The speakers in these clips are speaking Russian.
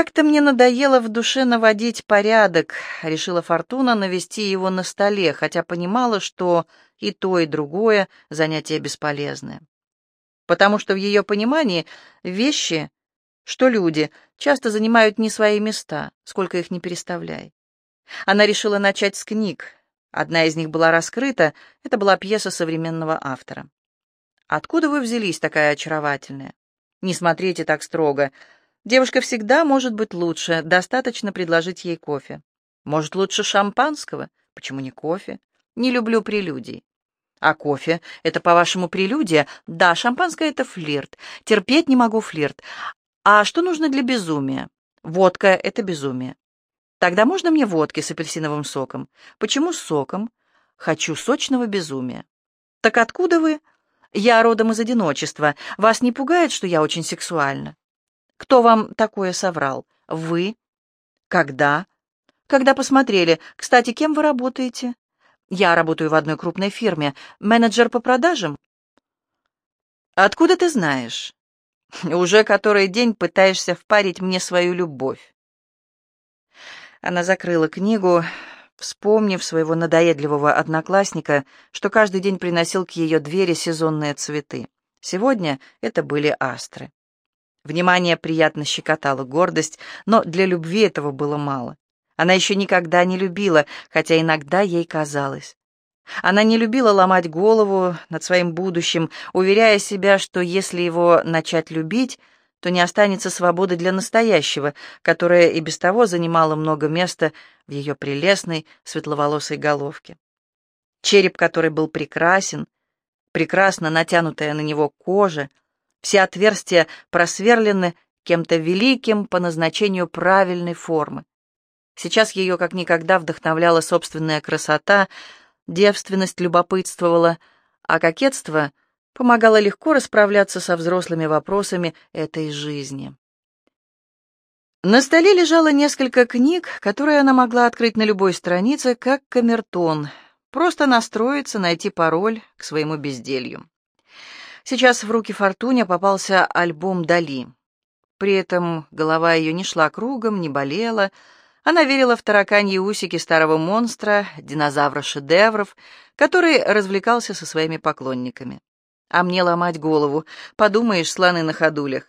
«Как-то мне надоело в душе наводить порядок», — решила Фортуна навести его на столе, хотя понимала, что и то, и другое занятие бесполезное. Потому что в ее понимании вещи, что люди, часто занимают не свои места, сколько их не переставляй. Она решила начать с книг. Одна из них была раскрыта, это была пьеса современного автора. «Откуда вы взялись такая очаровательная?» «Не смотрите так строго», Девушка всегда может быть лучше, достаточно предложить ей кофе. Может, лучше шампанского? Почему не кофе? Не люблю прелюдий. А кофе — это, по-вашему, прелюдия? Да, шампанское — это флирт. Терпеть не могу флирт. А что нужно для безумия? Водка — это безумие. Тогда можно мне водки с апельсиновым соком? Почему с соком? Хочу сочного безумия. Так откуда вы? Я родом из одиночества. Вас не пугает, что я очень сексуальна? Кто вам такое соврал? Вы? Когда? Когда посмотрели. Кстати, кем вы работаете? Я работаю в одной крупной фирме. Менеджер по продажам? Откуда ты знаешь? Уже который день пытаешься впарить мне свою любовь. Она закрыла книгу, вспомнив своего надоедливого одноклассника, что каждый день приносил к ее двери сезонные цветы. Сегодня это были астры. Внимание приятно щекотало гордость, но для любви этого было мало. Она еще никогда не любила, хотя иногда ей казалось. Она не любила ломать голову над своим будущим, уверяя себя, что если его начать любить, то не останется свободы для настоящего, которая и без того занимала много места в ее прелестной светловолосой головке. Череп, который был прекрасен, прекрасно натянутая на него кожа, все отверстия просверлены кем-то великим по назначению правильной формы. Сейчас ее как никогда вдохновляла собственная красота, девственность любопытствовала, а кокетство помогало легко расправляться со взрослыми вопросами этой жизни. На столе лежало несколько книг, которые она могла открыть на любой странице, как камертон, просто настроиться, найти пароль к своему безделью. Сейчас в руки Фортуне попался альбом Дали. При этом голова ее не шла кругом, не болела. Она верила в тараканьи усики старого монстра, динозавра шедевров, который развлекался со своими поклонниками. А мне ломать голову, подумаешь, слоны на ходулях.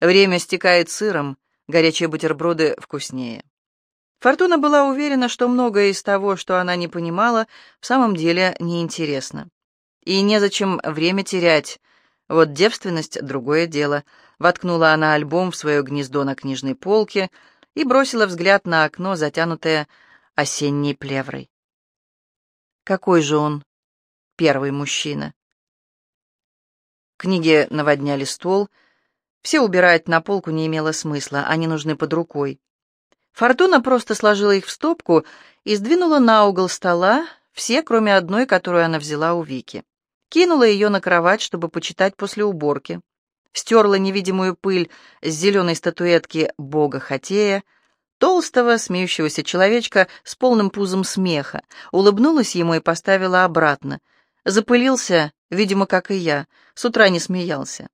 Время стекает сыром, горячие бутерброды вкуснее. Фортуна была уверена, что многое из того, что она не понимала, в самом деле неинтересно. И незачем время терять, вот девственность — другое дело. Воткнула она альбом в свое гнездо на книжной полке и бросила взгляд на окно, затянутое осенней плеврой. Какой же он первый мужчина? Книги наводняли стол. Все убирать на полку не имело смысла, они нужны под рукой. Фортуна просто сложила их в стопку и сдвинула на угол стола, все, кроме одной, которую она взяла у Вики кинула ее на кровать, чтобы почитать после уборки, стерла невидимую пыль с зеленой статуэтки бога Хатея, толстого, смеющегося человечка с полным пузом смеха, улыбнулась ему и поставила обратно. Запылился, видимо, как и я, с утра не смеялся.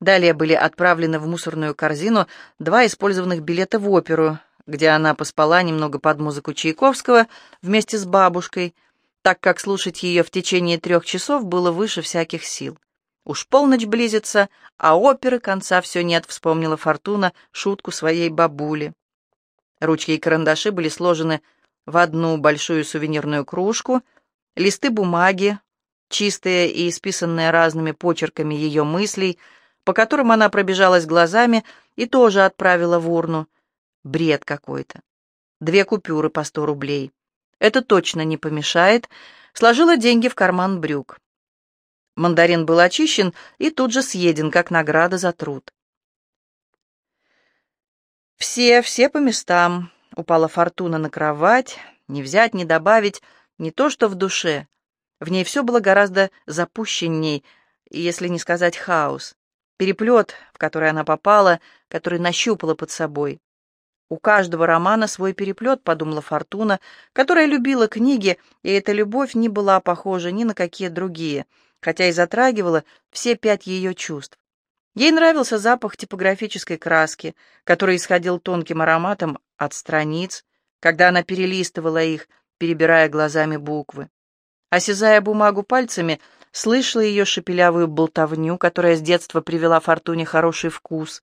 Далее были отправлены в мусорную корзину два использованных билета в оперу, где она поспала немного под музыку Чайковского вместе с бабушкой — так как слушать ее в течение трех часов было выше всяких сил. Уж полночь близится, а оперы конца все нет, вспомнила Фортуна шутку своей бабули. Ручки и карандаши были сложены в одну большую сувенирную кружку, листы бумаги, чистые и исписанные разными почерками ее мыслей, по которым она пробежалась глазами и тоже отправила в урну. Бред какой-то. Две купюры по сто рублей. Это точно не помешает. Сложила деньги в карман брюк. Мандарин был очищен и тут же съеден, как награда за труд. Все, все по местам. Упала фортуна на кровать. Не взять, не добавить, не то что в душе. В ней все было гораздо запущенней, если не сказать хаос. Переплет, в который она попала, который нащупала под собой. У каждого романа свой переплет, подумала Фортуна, которая любила книги, и эта любовь не была похожа ни на какие другие, хотя и затрагивала все пять ее чувств. Ей нравился запах типографической краски, который исходил тонким ароматом от страниц, когда она перелистывала их, перебирая глазами буквы. Осязая бумагу пальцами, слышала ее шепелявую болтовню, которая с детства привела Фортуне хороший вкус,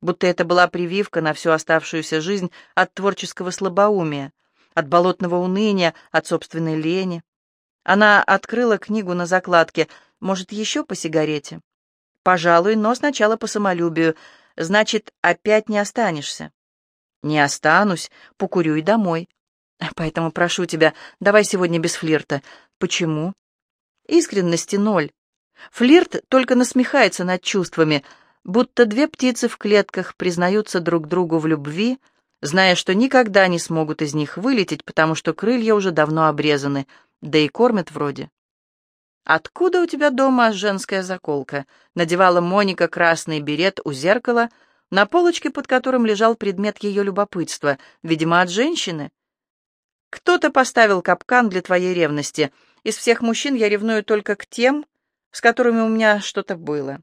будто это была прививка на всю оставшуюся жизнь от творческого слабоумия, от болотного уныния, от собственной лени. Она открыла книгу на закладке «Может, еще по сигарете?» «Пожалуй, но сначала по самолюбию. Значит, опять не останешься?» «Не останусь, покурю и домой. Поэтому прошу тебя, давай сегодня без флирта. Почему?» «Искренности ноль. Флирт только насмехается над чувствами, будто две птицы в клетках признаются друг другу в любви, зная, что никогда не смогут из них вылететь, потому что крылья уже давно обрезаны, да и кормят вроде. «Откуда у тебя дома женская заколка?» — надевала Моника красный берет у зеркала, на полочке, под которым лежал предмет ее любопытства, видимо, от женщины. «Кто-то поставил капкан для твоей ревности. Из всех мужчин я ревную только к тем, с которыми у меня что-то было.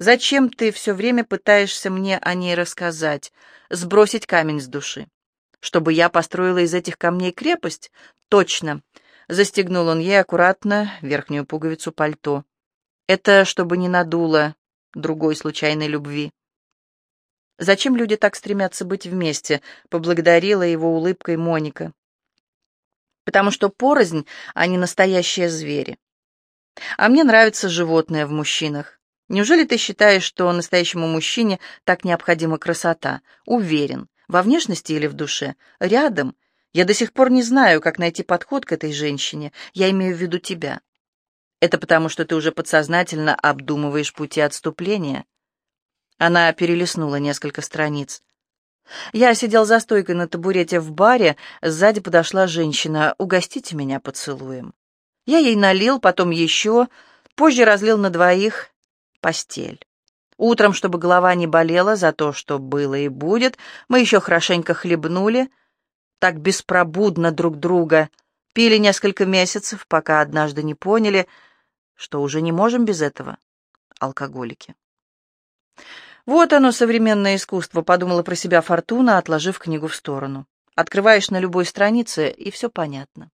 Зачем ты все время пытаешься мне о ней рассказать, сбросить камень с души? Чтобы я построила из этих камней крепость? Точно. Застегнул он ей аккуратно верхнюю пуговицу пальто. Это чтобы не надуло другой случайной любви. Зачем люди так стремятся быть вместе? Поблагодарила его улыбкой Моника. Потому что порознь, а не настоящие звери. А мне нравятся животные в мужчинах. Неужели ты считаешь, что настоящему мужчине так необходима красота? Уверен. Во внешности или в душе? Рядом. Я до сих пор не знаю, как найти подход к этой женщине. Я имею в виду тебя. Это потому, что ты уже подсознательно обдумываешь пути отступления. Она перелистнула несколько страниц. Я сидел за стойкой на табурете в баре, сзади подошла женщина. «Угостите меня поцелуем». Я ей налил, потом еще, позже разлил на двоих постель. Утром, чтобы голова не болела за то, что было и будет, мы еще хорошенько хлебнули, так беспробудно друг друга, пили несколько месяцев, пока однажды не поняли, что уже не можем без этого, алкоголики. Вот оно, современное искусство, подумала про себя Фортуна, отложив книгу в сторону. Открываешь на любой странице, и все понятно.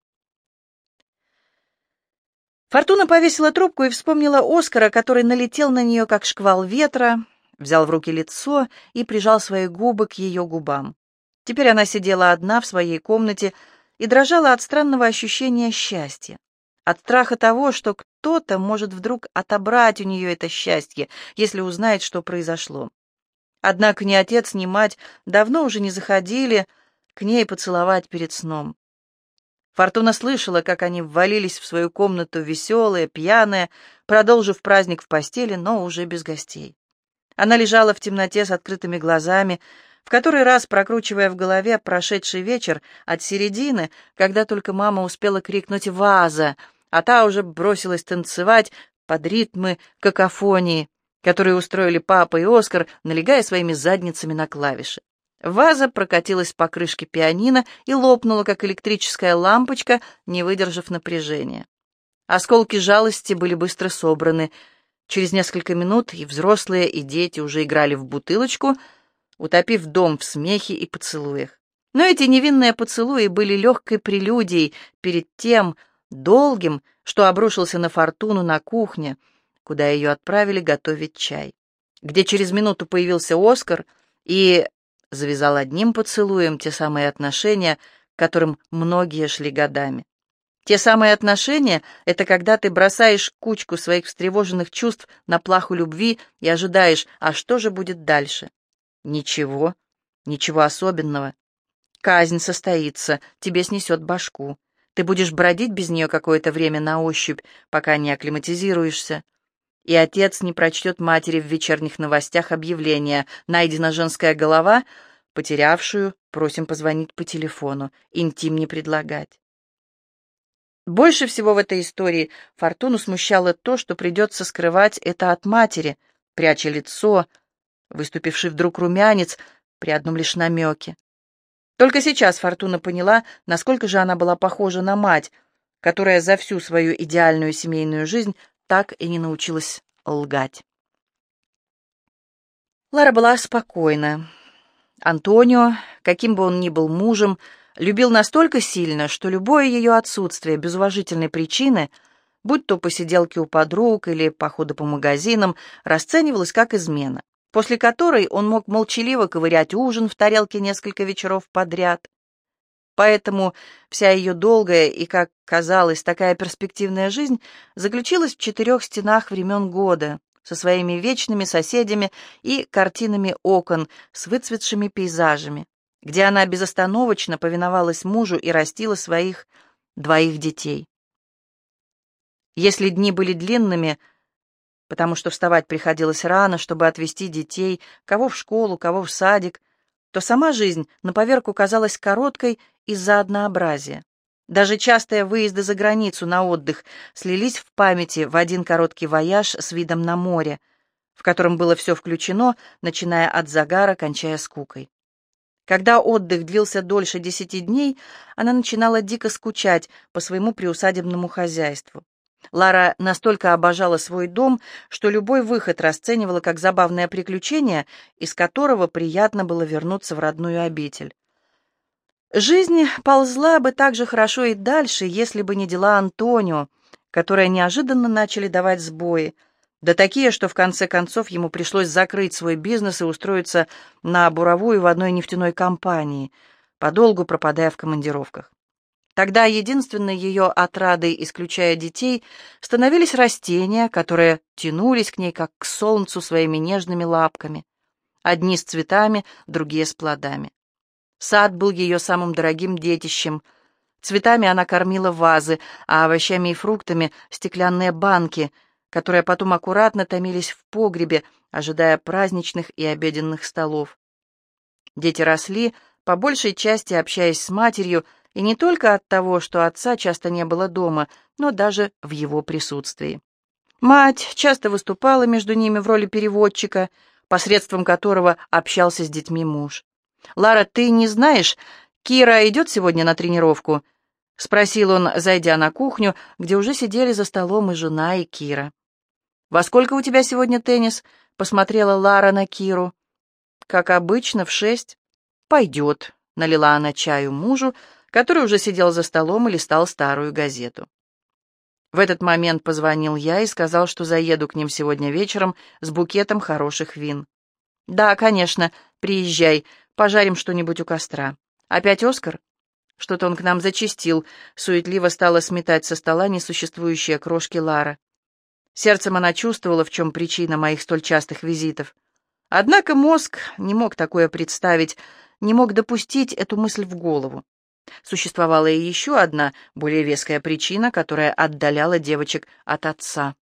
Фортуна повесила трубку и вспомнила Оскара, который налетел на нее, как шквал ветра, взял в руки лицо и прижал свои губы к ее губам. Теперь она сидела одна в своей комнате и дрожала от странного ощущения счастья, от страха того, что кто-то может вдруг отобрать у нее это счастье, если узнает, что произошло. Однако ни отец, ни мать давно уже не заходили к ней поцеловать перед сном. Фортуна слышала, как они ввалились в свою комнату веселые, пьяные, продолжив праздник в постели, но уже без гостей. Она лежала в темноте с открытыми глазами, в который раз прокручивая в голове прошедший вечер от середины, когда только мама успела крикнуть «Ваза!», а та уже бросилась танцевать под ритмы какофонии, которые устроили папа и Оскар, налегая своими задницами на клавиши. Ваза прокатилась по крышке пианино и лопнула, как электрическая лампочка, не выдержав напряжения. Осколки жалости были быстро собраны. Через несколько минут и взрослые, и дети уже играли в бутылочку — утопив дом в смехе и поцелуях. Но эти невинные поцелуи были легкой прелюдией перед тем долгим, что обрушился на Фортуну на кухне, куда ее отправили готовить чай, где через минуту появился Оскар и завязал одним поцелуем те самые отношения, к которым многие шли годами. Те самые отношения — это когда ты бросаешь кучку своих встревоженных чувств на плаху любви и ожидаешь, а что же будет дальше. Ничего, ничего особенного. Казнь состоится, тебе снесет башку. Ты будешь бродить без нее какое-то время на ощупь, пока не акклиматизируешься. И отец не прочтет матери в вечерних новостях объявление «Найдена женская голова», потерявшую, просим позвонить по телефону, интим не предлагать. Больше всего в этой истории Фортуну смущало то, что придется скрывать это от матери, пряча лицо, выступивший вдруг румянец при одном лишь намеке. Только сейчас Фортуна поняла, насколько же она была похожа на мать, которая за всю свою идеальную семейную жизнь так и не научилась лгать. Лара была спокойна. Антонио, каким бы он ни был мужем, любил настолько сильно, что любое ее отсутствие без уважительной причины, будь то посиделки у подруг или походы по магазинам, расценивалось как измена, после которой он мог молчаливо ковырять ужин в тарелке несколько вечеров подряд. Поэтому вся ее долгая и, как казалось, такая перспективная жизнь заключилась в четырех стенах времен года, со своими вечными соседями и картинами окон с выцветшими пейзажами, где она безостановочно повиновалась мужу и растила своих двоих детей. Если дни были длинными, потому что вставать приходилось рано, чтобы отвезти детей, кого в школу, кого в садик, то сама жизнь на поверку казалась короткой из-за однообразия. Даже частые выезды за границу на отдых слились в памяти в один короткий вояж с видом на море, в котором было все включено, начиная от загара, кончая скукой. Когда отдых длился дольше десяти дней, она начинала дико скучать по своему приусадебному хозяйству. Лара настолько обожала свой дом, что любой выход расценивала как забавное приключение, из которого приятно было вернуться в родную обитель. Жизнь ползла бы так же хорошо и дальше, если бы не дела Антонио, которые неожиданно начали давать сбои, да такие, что в конце концов ему пришлось закрыть свой бизнес и устроиться на буровую в одной нефтяной компании, подолгу пропадая в командировках. Тогда единственной ее отрадой, исключая детей, становились растения, которые тянулись к ней, как к солнцу, своими нежными лапками. Одни с цветами, другие с плодами. Сад был ее самым дорогим детищем. Цветами она кормила вазы, а овощами и фруктами — стеклянные банки, которые потом аккуратно томились в погребе, ожидая праздничных и обеденных столов. Дети росли, по большей части общаясь с матерью, и не только от того, что отца часто не было дома, но даже в его присутствии. Мать часто выступала между ними в роли переводчика, посредством которого общался с детьми муж. «Лара, ты не знаешь, Кира идет сегодня на тренировку?» — спросил он, зайдя на кухню, где уже сидели за столом и жена, и Кира. «Во сколько у тебя сегодня теннис?» — посмотрела Лара на Киру. «Как обычно, в шесть». «Пойдет», — налила она чаю мужу, который уже сидел за столом и листал старую газету. В этот момент позвонил я и сказал, что заеду к ним сегодня вечером с букетом хороших вин. «Да, конечно, приезжай, Пожарим что-нибудь у костра. Опять Оскар? Что-то он к нам зачистил. Суетливо стала сметать со стола несуществующие крошки Лара. Сердцем она чувствовала, в чем причина моих столь частых визитов. Однако мозг не мог такое представить, не мог допустить эту мысль в голову. Существовала и еще одна, более веская причина, которая отдаляла девочек от отца.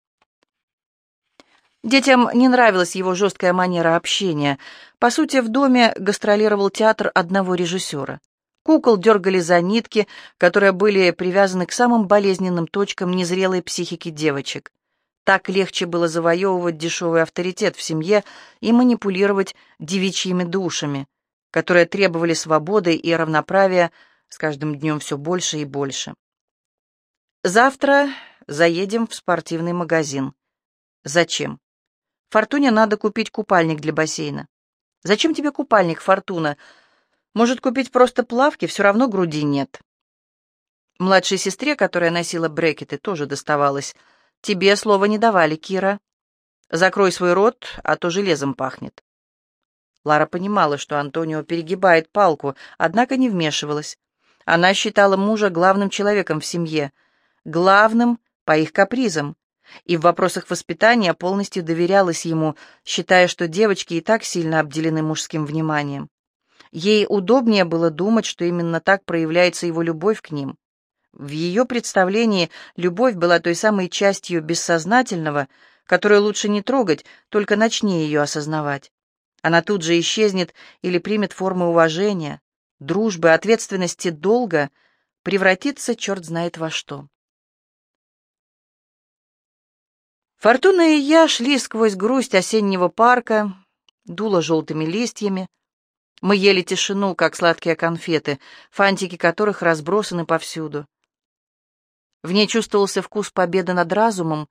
Детям не нравилась его жесткая манера общения. По сути, в доме гастролировал театр одного режиссера. Кукол дергали за нитки, которые были привязаны к самым болезненным точкам незрелой психики девочек. Так легче было завоевывать дешевый авторитет в семье и манипулировать девичьими душами, которые требовали свободы и равноправия с каждым днем все больше и больше. Завтра заедем в спортивный магазин. Зачем? Фортуне надо купить купальник для бассейна. Зачем тебе купальник, Фортуна? Может, купить просто плавки, все равно груди нет. Младшей сестре, которая носила брекеты, тоже доставалось. Тебе слова не давали, Кира. Закрой свой рот, а то железом пахнет. Лара понимала, что Антонио перегибает палку, однако не вмешивалась. Она считала мужа главным человеком в семье, главным по их капризам, и в вопросах воспитания полностью доверялась ему, считая, что девочки и так сильно обделены мужским вниманием. Ей удобнее было думать, что именно так проявляется его любовь к ним. В ее представлении любовь была той самой частью бессознательного, которую лучше не трогать, только начни ее осознавать. Она тут же исчезнет или примет формы уважения, дружбы, ответственности, долга, превратится черт знает во что. Фортуна и я шли сквозь грусть осеннего парка, дуло желтыми листьями. Мы ели тишину, как сладкие конфеты, фантики которых разбросаны повсюду. В ней чувствовался вкус победы над разумом,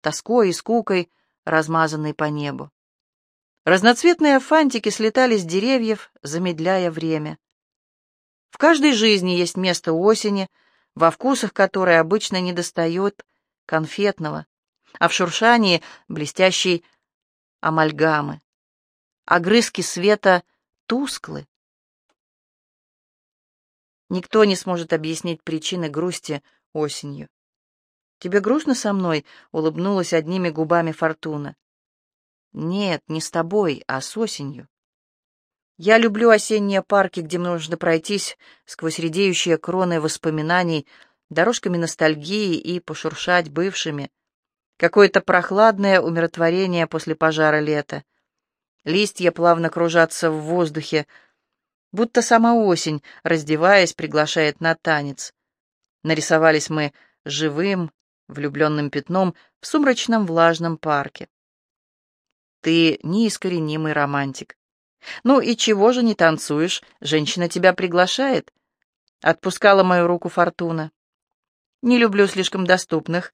тоской и скукой, размазанной по небу. Разноцветные фантики слетали с деревьев, замедляя время. В каждой жизни есть место осени, во вкусах которой обычно недостает конфетного, а в шуршании блестящей амальгамы. Огрызки света тусклы. Никто не сможет объяснить причины грусти осенью. «Тебе грустно со мной?» — улыбнулась одними губами Фортуна. «Нет, не с тобой, а с осенью. Я люблю осенние парки, где можно пройтись сквозь редеющие кроны воспоминаний, дорожками ностальгии и пошуршать бывшими. Какое-то прохладное умиротворение после пожара лета. Листья плавно кружатся в воздухе, будто сама осень, раздеваясь, приглашает на танец. Нарисовались мы живым, влюбленным пятном в сумрачном влажном парке. Ты неискоренимый романтик. Ну и чего же не танцуешь? Женщина тебя приглашает. Отпускала мою руку Фортуна. Не люблю слишком доступных.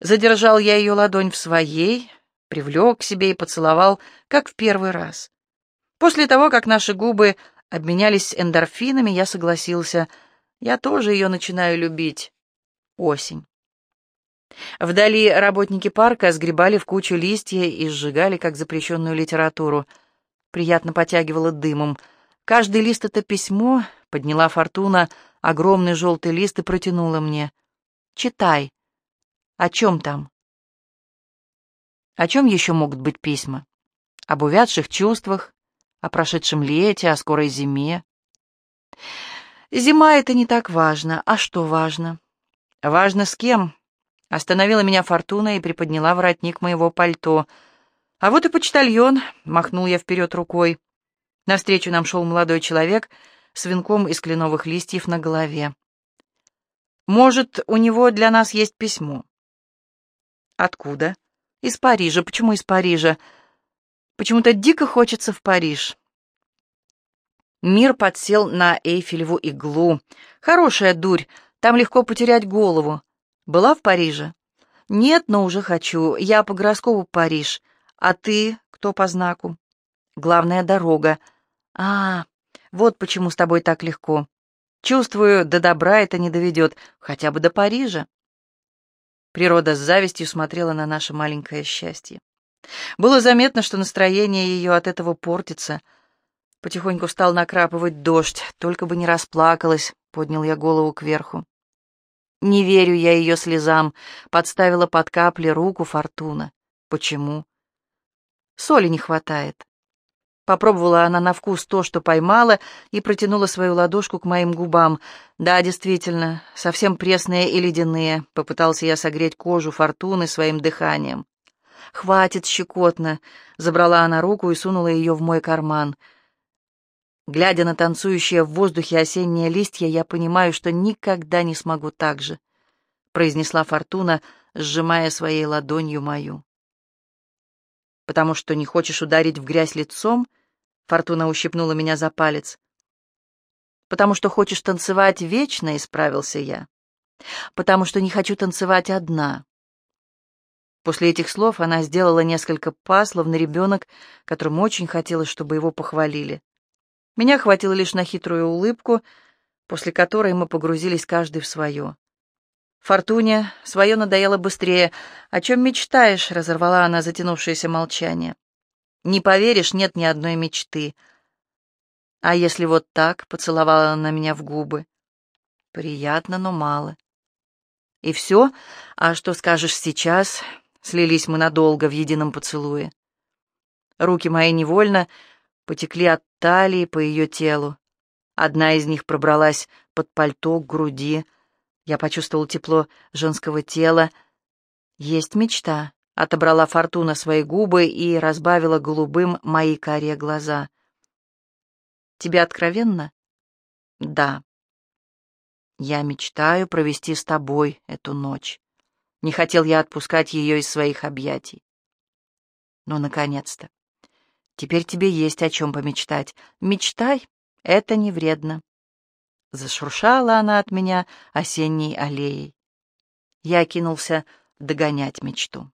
Задержал я ее ладонь в своей, привлек к себе и поцеловал, как в первый раз. После того, как наши губы обменялись эндорфинами, я согласился. Я тоже ее начинаю любить. Осень. Вдали работники парка сгребали в кучу листья и сжигали, как запрещенную литературу. Приятно потягивало дымом. Каждый лист — это письмо, подняла Фортуна огромный желтый лист и протянула мне. «Читай. О чем там?» О чем еще могут быть письма? Об увядших чувствах, о прошедшем лете, о скорой зиме. Зима — это не так важно. А что важно? Важно с кем? Остановила меня Фортуна и приподняла воротник моего пальто. «А вот и почтальон», — махнул я вперед рукой. Навстречу нам шел молодой человек с венком из кленовых листьев на голове. «Может, у него для нас есть письмо?» «Откуда?» «Из Парижа. Почему из Парижа?» «Почему-то дико хочется в Париж». Мир подсел на Эйфелеву иглу. «Хорошая дурь, там легко потерять голову. Была в Париже? Нет, но уже хочу. Я по гороскопу Париж. А ты кто по знаку? Главная дорога. А, вот почему с тобой так легко. Чувствую, до добра это не доведет, хотя бы до Парижа. Природа с завистью смотрела на наше маленькое счастье. Было заметно, что настроение ее от этого портится. Потихоньку стал накрапывать дождь, только бы не расплакалась, поднял я голову кверху. Не верю я ее слезам, подставила под капли руку Фортуна. Почему? Соли не хватает. Попробовала она на вкус то, что поймала, и протянула свою ладошку к моим губам. Да, действительно, совсем пресные и ледяные. Попытался я согреть кожу Фортуны своим дыханием. «Хватит, щекотно!» — забрала она руку и сунула ее в мой карман — Глядя на танцующие в воздухе осенние листья, я понимаю, что никогда не смогу так же, произнесла Фортуна, сжимая своей ладонью мою. Потому что не хочешь ударить в грязь лицом? Фортуна ущипнула меня за палец. Потому что хочешь танцевать вечно, исправился я. Потому что не хочу танцевать одна. После этих слов она сделала несколько па, словно ребенок, которому очень хотелось, чтобы его похвалили. Меня хватило лишь на хитрую улыбку, после которой мы погрузились каждый в свое. Фортуне свое надоело быстрее. «О чем мечтаешь?» — разорвала она затянувшееся молчание. «Не поверишь, нет ни одной мечты». «А если вот так?» — поцеловала она меня в губы. «Приятно, но мало». «И все? А что скажешь сейчас?» Слились мы надолго в едином поцелуе. Руки мои невольно потекли от талии по ее телу. Одна из них пробралась под пальто к груди. Я почувствовал тепло женского тела. «Есть мечта», — отобрала Фортуна свои губы и разбавила голубым мои карие глаза. «Тебе откровенно?» «Да». «Я мечтаю провести с тобой эту ночь». Не хотел я отпускать ее из своих объятий. Ну, наконец-то. Теперь тебе есть о чем помечтать. Мечтай, это не вредно. Зашуршала она от меня осенней аллеей. Я кинулся догонять мечту.